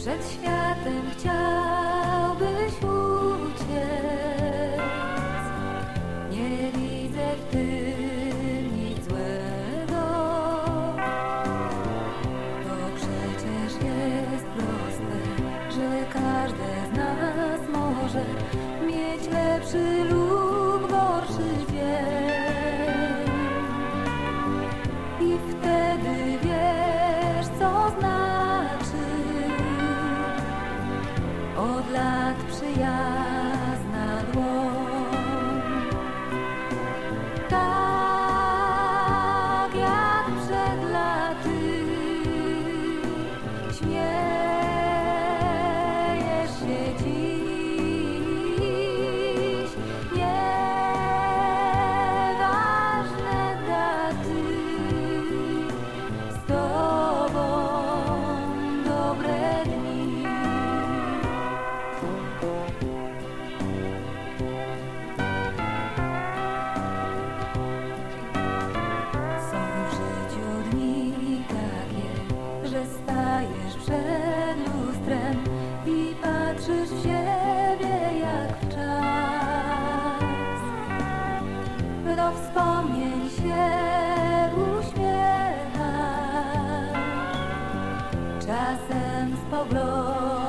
Przed światem chciałbyś uciec. Nie widzę w tym nic złego. To przecież jest proste, że każde z nas może mieć lepszy lub czasem spoglądam.